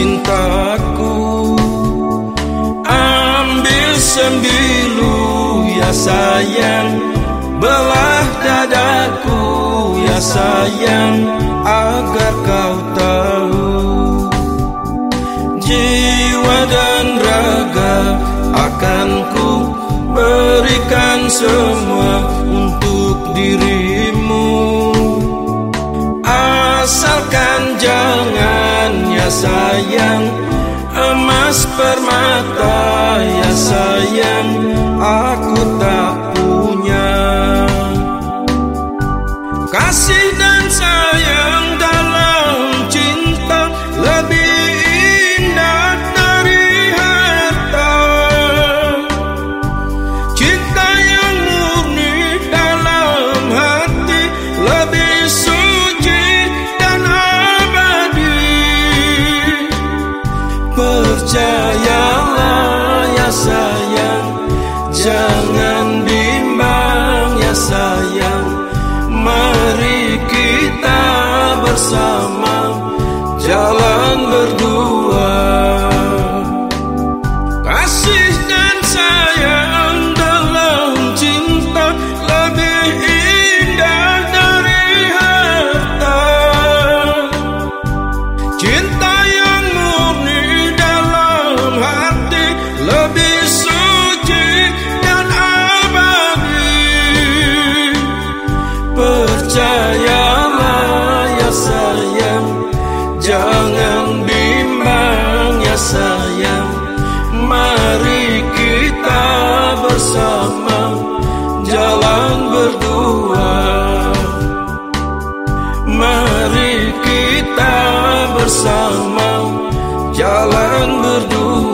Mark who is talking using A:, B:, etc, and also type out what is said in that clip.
A: cintaku. Ambil sembilu ya sayang Belah dadaku. Ya sayang Agar kau tahu. Jiwa dan raga akan ku berikan semua untuk dirimu sayang Emas permata ya sayang Aku tak punya. Kasih Percayalah ya sayang Jangan percaya ya sayang. Jangan bimbang ya sayang. Mari kita bersama Jalan berdua. Mari kita bersama Jalan berdua.